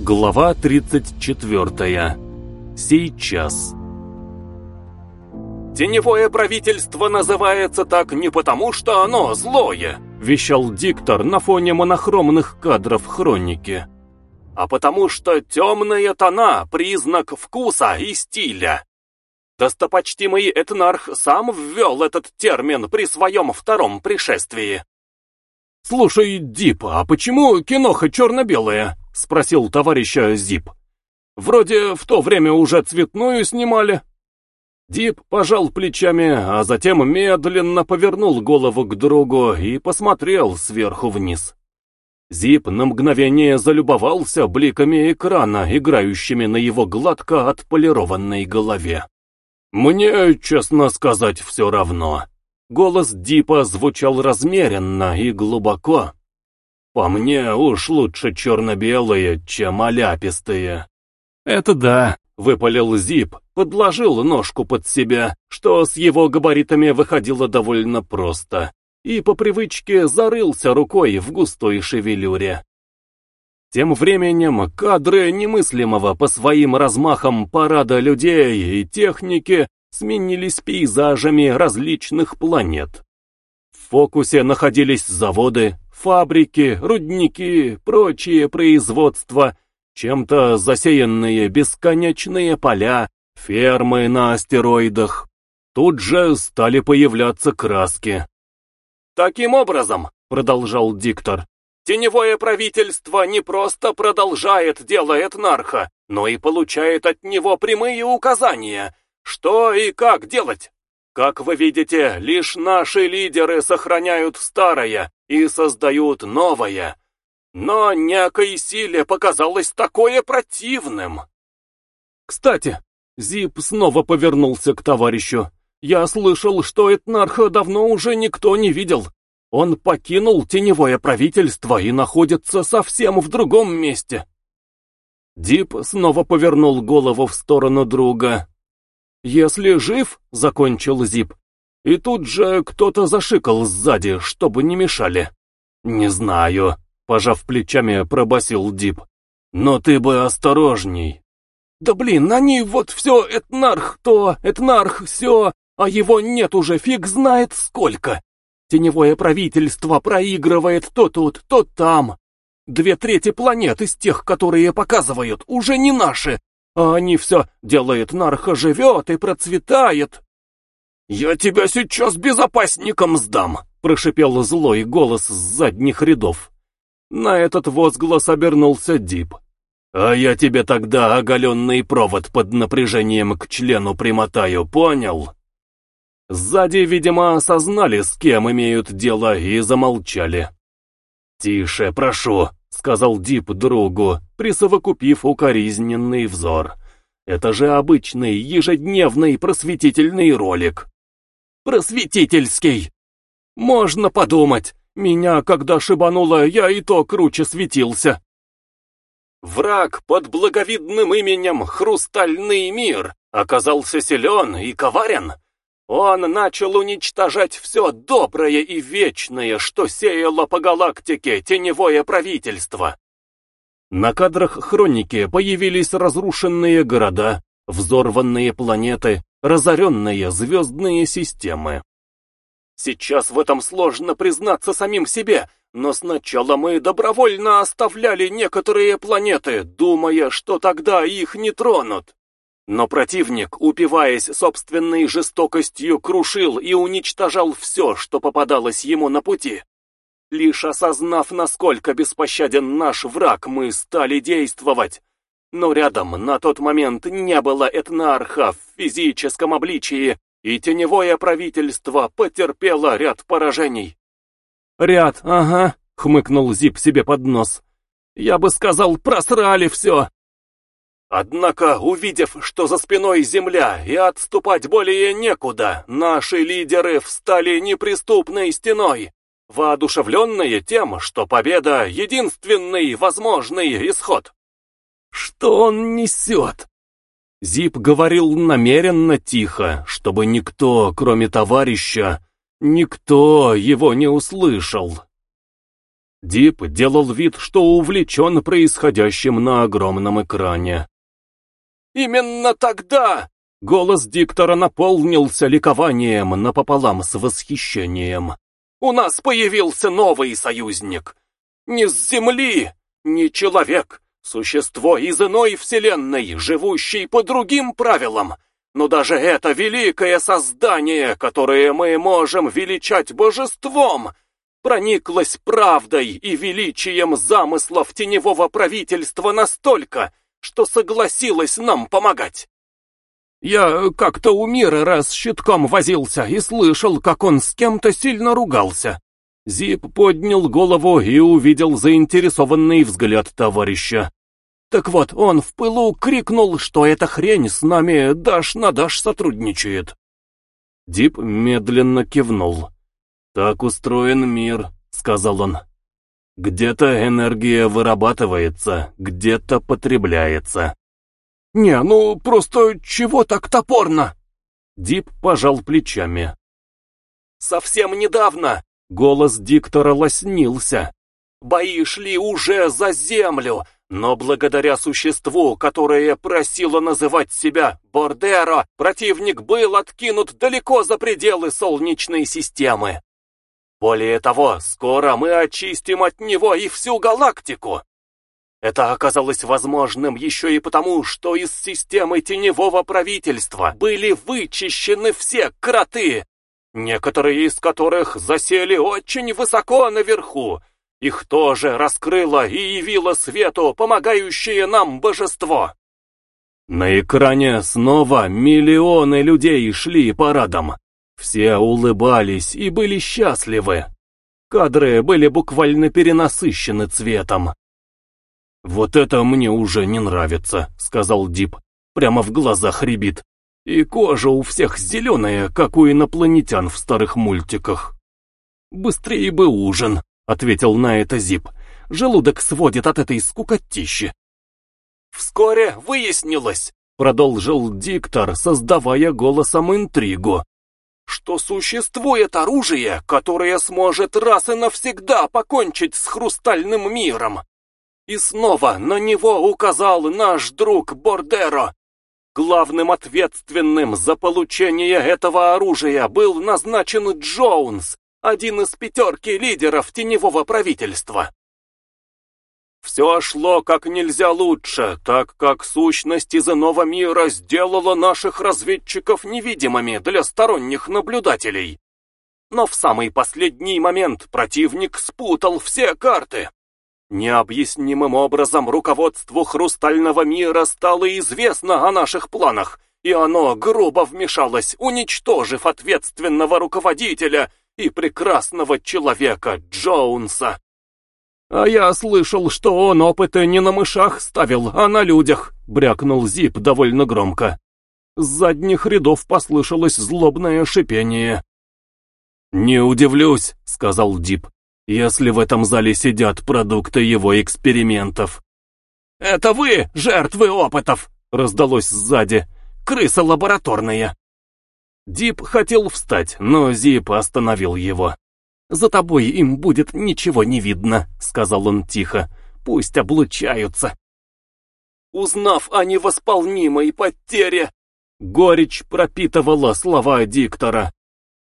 Глава 34. Сейчас. «Теневое правительство называется так не потому, что оно злое», вещал диктор на фоне монохромных кадров хроники, «а потому что темные тона – признак вкуса и стиля. Достопочтимый Этнарх сам ввел этот термин при своем втором пришествии. «Слушай, Дип, а почему киноха черно-белая?» — спросил товарища Зип. «Вроде в то время уже цветную снимали». Дип пожал плечами, а затем медленно повернул голову к другу и посмотрел сверху вниз. Зип на мгновение залюбовался бликами экрана, играющими на его гладко отполированной голове. «Мне, честно сказать, все равно». Голос Дипа звучал размеренно и глубоко. «По мне уж лучше черно-белые, чем оляпистые». «Это да», — выпалил Зип, подложил ножку под себя, что с его габаритами выходило довольно просто, и по привычке зарылся рукой в густой шевелюре. Тем временем кадры немыслимого по своим размахам парада людей и техники сменились пейзажами различных планет. В фокусе находились заводы, фабрики, рудники, прочие производства, чем-то засеянные бесконечные поля, фермы на астероидах. Тут же стали появляться краски. «Таким образом», — продолжал диктор, Теневое правительство не просто продолжает дело Этнарха, но и получает от него прямые указания, что и как делать. Как вы видите, лишь наши лидеры сохраняют старое и создают новое. Но некой силе показалось такое противным. Кстати, Зип снова повернулся к товарищу. Я слышал, что Этнарха давно уже никто не видел. Он покинул теневое правительство и находится совсем в другом месте. Дип снова повернул голову в сторону друга. «Если жив», — закончил Зип, и тут же кто-то зашикал сзади, чтобы не мешали. «Не знаю», — пожав плечами, пробасил Дип. «Но ты бы осторожней». «Да блин, они вот все этнарх то, этнарх все, а его нет уже фиг знает сколько. Теневое правительство проигрывает то тут, то там. Две трети планет из тех, которые показывают, уже не наши, а они все делает нарха живет и процветает. «Я тебя сейчас безопасником сдам!» — прошипел злой голос с задних рядов. На этот возглас обернулся Дип. «А я тебе тогда оголенный провод под напряжением к члену примотаю, понял?» Сзади, видимо, осознали, с кем имеют дело, и замолчали. «Тише, прошу», — сказал Дип другу, присовокупив укоризненный взор. «Это же обычный ежедневный просветительный ролик». «Просветительский! Можно подумать, меня, когда шибануло, я и то круче светился». Враг под благовидным именем «Хрустальный мир» оказался силен и коварен, он начал уничтожать все доброе и вечное, что сеяло по галактике теневое правительство. На кадрах хроники появились разрушенные города, взорванные планеты, разоренные звездные системы. Сейчас в этом сложно признаться самим себе, но сначала мы добровольно оставляли некоторые планеты, думая, что тогда их не тронут. Но противник, упиваясь собственной жестокостью, крушил и уничтожал все, что попадалось ему на пути. Лишь осознав, насколько беспощаден наш враг, мы стали действовать. Но рядом на тот момент не было этнарха в физическом обличии, и теневое правительство потерпело ряд поражений. «Ряд, ага», — хмыкнул Зип себе под нос. «Я бы сказал, просрали все!» Однако, увидев, что за спиной земля и отступать более некуда, наши лидеры встали неприступной стеной, воодушевленные тем, что победа — единственный возможный исход. Что он несет? Зип говорил намеренно тихо, чтобы никто, кроме товарища, никто его не услышал. Дип делал вид, что увлечен происходящим на огромном экране. «Именно тогда!» Голос диктора наполнился ликованием напополам с восхищением. «У нас появился новый союзник. Не с Земли, не человек, существо из иной вселенной, живущий по другим правилам, но даже это великое создание, которое мы можем величать божеством, прониклась правдой и величием замыслов теневого правительства настолько, что согласилась нам помогать. Я как-то у мира раз щитком возился и слышал, как он с кем-то сильно ругался. Зип поднял голову и увидел заинтересованный взгляд товарища. Так вот, он в пылу крикнул, что эта хрень с нами дашь на дашь сотрудничает. Дип медленно кивнул. «Так устроен мир», — сказал он. «Где-то энергия вырабатывается, где-то потребляется». «Не, ну просто чего так топорно?» Дип пожал плечами. «Совсем недавно!» — голос диктора лоснился. «Бои шли уже за землю, но благодаря существу, которое просило называть себя Бордеро, противник был откинут далеко за пределы Солнечной системы. Более того, скоро мы очистим от него и всю галактику. Это оказалось возможным еще и потому, что из системы теневого правительства были вычищены все кроты, некоторые из которых засели очень высоко наверху. Их тоже раскрыло и явило свету помогающее нам божество. На экране снова миллионы людей шли парадом. Все улыбались и были счастливы. Кадры были буквально перенасыщены цветом. «Вот это мне уже не нравится», — сказал Дип. Прямо в глазах рябит. И кожа у всех зеленая, как у инопланетян в старых мультиках. «Быстрее бы ужин», — ответил на это Зип. «Желудок сводит от этой скукотищи». «Вскоре выяснилось», — продолжил диктор, создавая голосом интригу, что существует оружие, которое сможет раз и навсегда покончить с хрустальным миром. И снова на него указал наш друг Бордеро. Главным ответственным за получение этого оружия был назначен Джоунс, один из пятерки лидеров теневого правительства. Все шло как нельзя лучше, так как сущность из иного мира сделала наших разведчиков невидимыми для сторонних наблюдателей. Но в самый последний момент противник спутал все карты. Необъяснимым образом руководству Хрустального мира стало известно о наших планах, и оно грубо вмешалось, уничтожив ответственного руководителя и прекрасного человека Джоунса. «А я слышал, что он опыты не на мышах ставил, а на людях», — брякнул Зип довольно громко. С задних рядов послышалось злобное шипение. «Не удивлюсь», — сказал Дип, — «если в этом зале сидят продукты его экспериментов». «Это вы, жертвы опытов!» — раздалось сзади. «Крыса лабораторная!» Дип хотел встать, но Зип остановил его. «За тобой им будет ничего не видно», — сказал он тихо. «Пусть облучаются». Узнав о невосполнимой потере, горечь пропитывала слова диктора.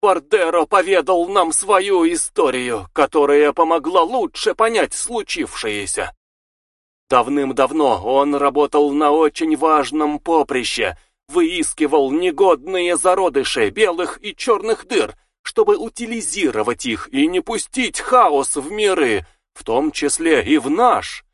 Бардеро поведал нам свою историю, которая помогла лучше понять случившееся. Давным-давно он работал на очень важном поприще, выискивал негодные зародыши белых и черных дыр, чтобы утилизировать их и не пустить хаос в миры, в том числе и в наш.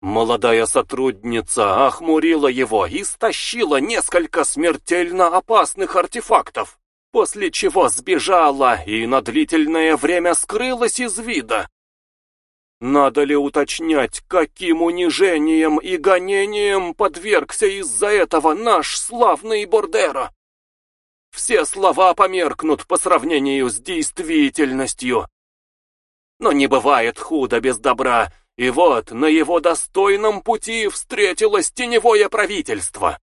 Молодая сотрудница охмурила его и стащила несколько смертельно опасных артефактов, после чего сбежала и на длительное время скрылась из вида. Надо ли уточнять, каким унижением и гонением подвергся из-за этого наш славный Бордеро? Все слова померкнут по сравнению с действительностью. Но не бывает худо без добра, и вот на его достойном пути встретилось теневое правительство.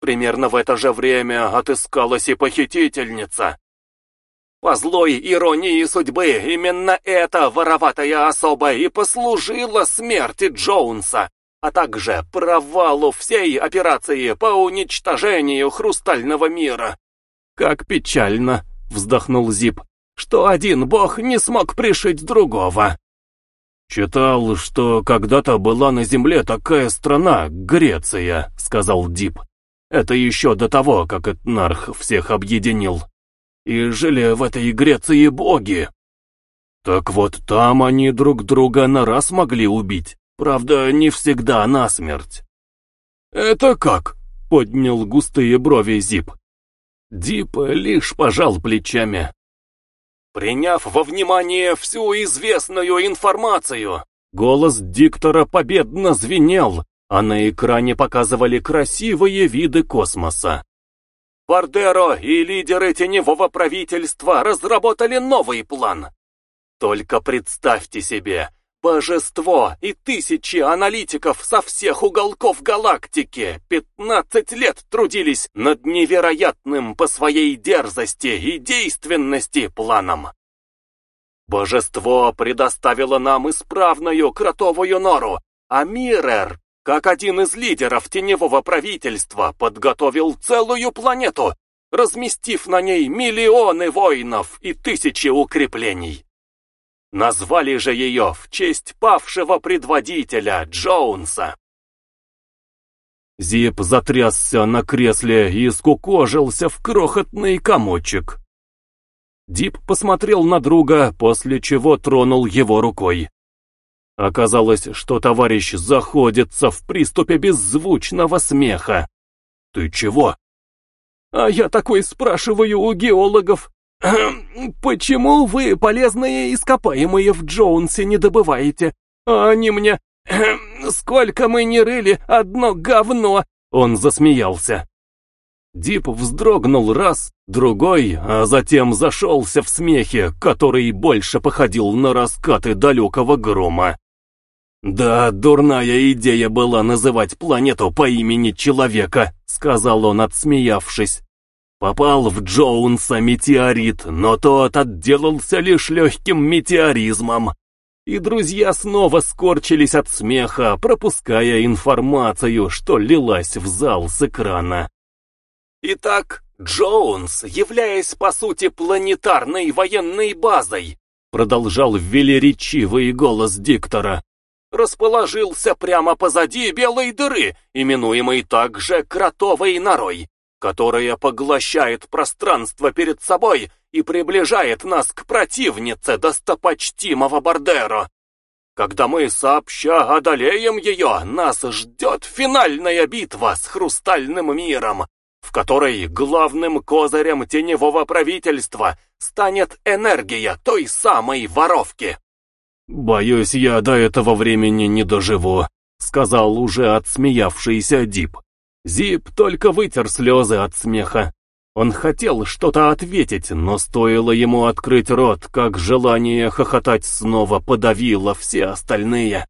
Примерно в это же время отыскалась и похитительница. По злой иронии судьбы, именно эта вороватая особа и послужила смерти Джоунса, а также провалу всей операции по уничтожению хрустального мира. «Как печально!» — вздохнул Зип, — «что один бог не смог пришить другого». «Читал, что когда-то была на земле такая страна, Греция», — сказал Дип. «Это еще до того, как Этнарх всех объединил. И жили в этой Греции боги. Так вот там они друг друга на раз могли убить, правда, не всегда насмерть». «Это как?» — поднял густые брови Зип. Дип лишь пожал плечами. Приняв во внимание всю известную информацию, голос диктора победно звенел, а на экране показывали красивые виды космоса. Бардеро и лидеры теневого правительства разработали новый план. Только представьте себе, Божество и тысячи аналитиков со всех уголков галактики 15 лет трудились над невероятным по своей дерзости и действенности планом. Божество предоставило нам исправную кротовую нору, а Мирер, как один из лидеров теневого правительства, подготовил целую планету, разместив на ней миллионы воинов и тысячи укреплений. Назвали же ее в честь павшего предводителя Джоунса. Зип затрясся на кресле и скукожился в крохотный комочек. Дип посмотрел на друга, после чего тронул его рукой. Оказалось, что товарищ заходится в приступе беззвучного смеха. «Ты чего?» «А я такой спрашиваю у геологов. «Почему вы полезные ископаемые в Джоунсе не добываете? Они мне... Сколько мы не рыли, одно говно!» Он засмеялся. Дип вздрогнул раз, другой, а затем зашелся в смехе, который больше походил на раскаты далекого грома. «Да, дурная идея была называть планету по имени Человека», — сказал он, отсмеявшись. Попал в Джоунса метеорит, но тот отделался лишь легким метеоризмом. И друзья снова скорчились от смеха, пропуская информацию, что лилась в зал с экрана. Итак, Джоунс, являясь по сути планетарной военной базой, продолжал велеречивый голос диктора, расположился прямо позади белой дыры, именуемой также кротовой норой которая поглощает пространство перед собой и приближает нас к противнице достопочтимого Бардеро. Когда мы сообща одолеем ее, нас ждет финальная битва с хрустальным миром, в которой главным козырем теневого правительства станет энергия той самой воровки. «Боюсь, я до этого времени не доживу», — сказал уже отсмеявшийся Дип. Зип только вытер слезы от смеха. Он хотел что-то ответить, но стоило ему открыть рот, как желание хохотать снова подавило все остальные.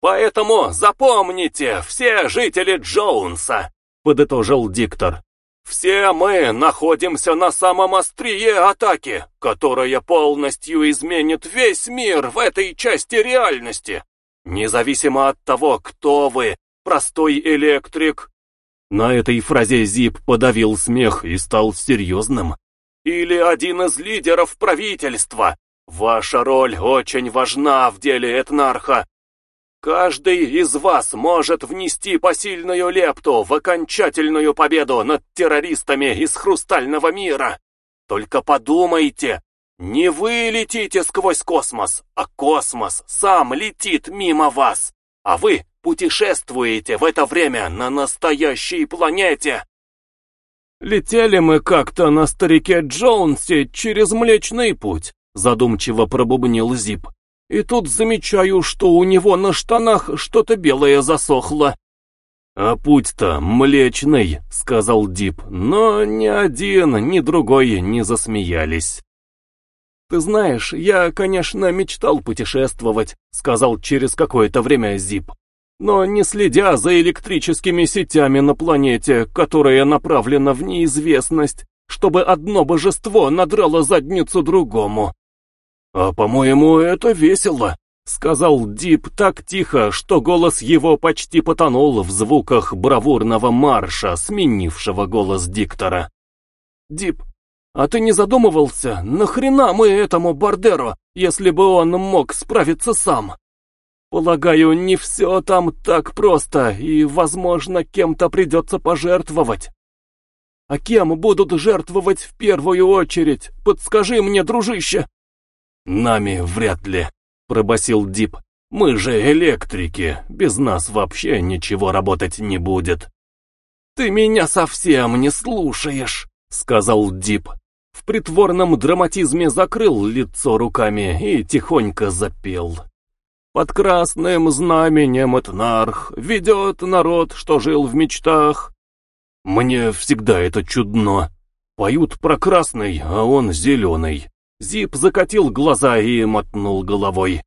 «Поэтому запомните, все жители Джоунса», — подытожил диктор. «Все мы находимся на самом острие атаки, которая полностью изменит весь мир в этой части реальности. Независимо от того, кто вы, простой электрик на этой фразе Зип подавил смех и стал серьезным. «Или один из лидеров правительства. Ваша роль очень важна в деле Этнарха. Каждый из вас может внести посильную лепту в окончательную победу над террористами из Хрустального мира. Только подумайте, не вы летите сквозь космос, а космос сам летит мимо вас, а вы путешествуете в это время на настоящей планете!» «Летели мы как-то на старике Джонсе через Млечный Путь», задумчиво пробубнил Зип. «И тут замечаю, что у него на штанах что-то белое засохло». «А путь-то млечный», — сказал Дип, но ни один, ни другой не засмеялись. «Ты знаешь, я, конечно, мечтал путешествовать», — сказал через какое-то время Зип но не следя за электрическими сетями на планете, которая направлена в неизвестность, чтобы одно божество надрало задницу другому. «А, по-моему, это весело», — сказал Дип так тихо, что голос его почти потонул в звуках бравурного марша, сменившего голос диктора. «Дип, а ты не задумывался, нахрена мы этому Бардеру, если бы он мог справиться сам? Полагаю, не все там так просто, и, возможно, кем-то придется пожертвовать. А кем будут жертвовать в первую очередь? Подскажи мне, дружище!» «Нами вряд ли», — пробасил Дип. «Мы же электрики, без нас вообще ничего работать не будет». «Ты меня совсем не слушаешь», — сказал Дип. В притворном драматизме закрыл лицо руками и тихонько запел. Под красным знаменем Этнарх ведет народ, что жил в мечтах. Мне всегда это чудно. Поют про красный, а он зеленый. Зип закатил глаза и мотнул головой.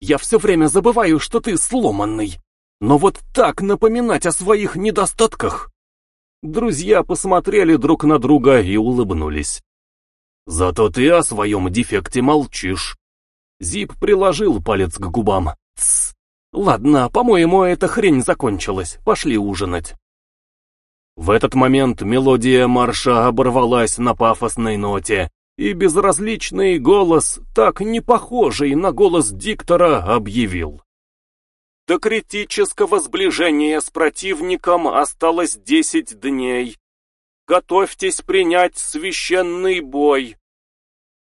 «Я все время забываю, что ты сломанный. Но вот так напоминать о своих недостатках...» Друзья посмотрели друг на друга и улыбнулись. «Зато ты о своем дефекте молчишь». Зип приложил палец к губам. «Тсс. Ладно, по-моему, эта хрень закончилась. Пошли ужинать». В этот момент мелодия марша оборвалась на пафосной ноте, и безразличный голос, так не похожий на голос диктора, объявил. До критического сближения с противником осталось десять дней. Готовьтесь принять священный бой.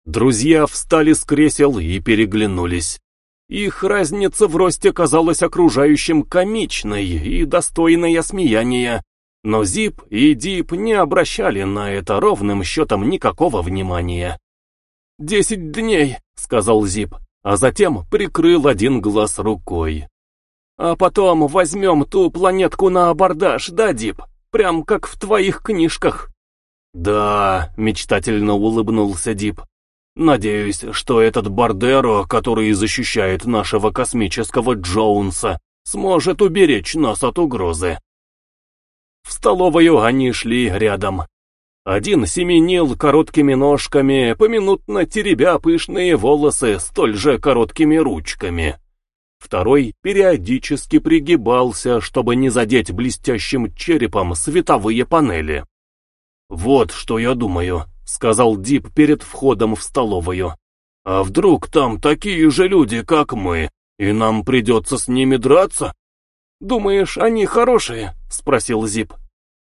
Друзья встали с кресел и переглянулись. Их разница в росте казалась окружающим комичной и достойной осмеяния. Но Зип и Дип не обращали на это ровным счетом никакого внимания. «Десять дней», — сказал Зип, а затем прикрыл один глаз рукой. «А потом возьмем ту планетку на абордаж, да, Дип? Прям как в твоих книжках». «Да», — мечтательно улыбнулся Дип. «Надеюсь, что этот Бардеро, который защищает нашего космического Джоунса, сможет уберечь нас от угрозы». В столовую они шли рядом. Один семенил короткими ножками, поминутно теребя пышные волосы столь же короткими ручками. Второй периодически пригибался, чтобы не задеть блестящим черепом световые панели. «Вот что я думаю», — сказал Дип перед входом в столовую. «А вдруг там такие же люди, как мы, и нам придется с ними драться?» «Думаешь, они хорошие?» — спросил Зип.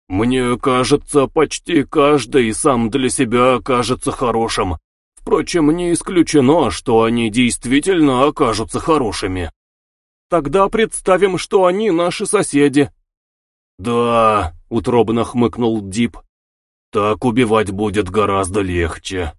«Мне кажется, почти каждый сам для себя окажется хорошим. Впрочем, не исключено, что они действительно окажутся хорошими». «Тогда представим, что они наши соседи». «Да», — утробно хмыкнул Дип. «Так убивать будет гораздо легче».